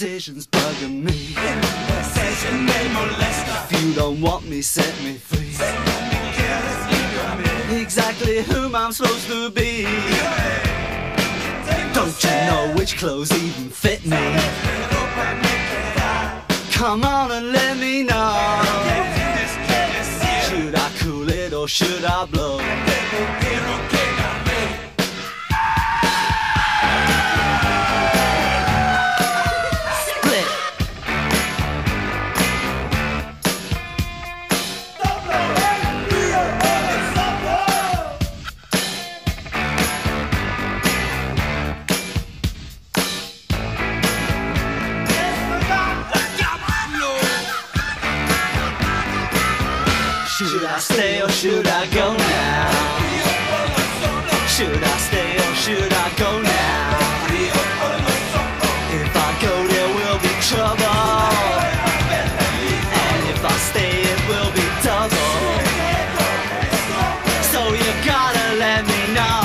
indecision's bugging me. Indecision, they molest If you don't want me, set me free. Exactly whom I'm supposed to be. Don't you know which clothes even fit me? Come on and let me know. Should I cool it or should I blow? I stay or should I go now? Should I stay or should I go now? If I go there will be trouble And if I stay it will be double So you gotta let me know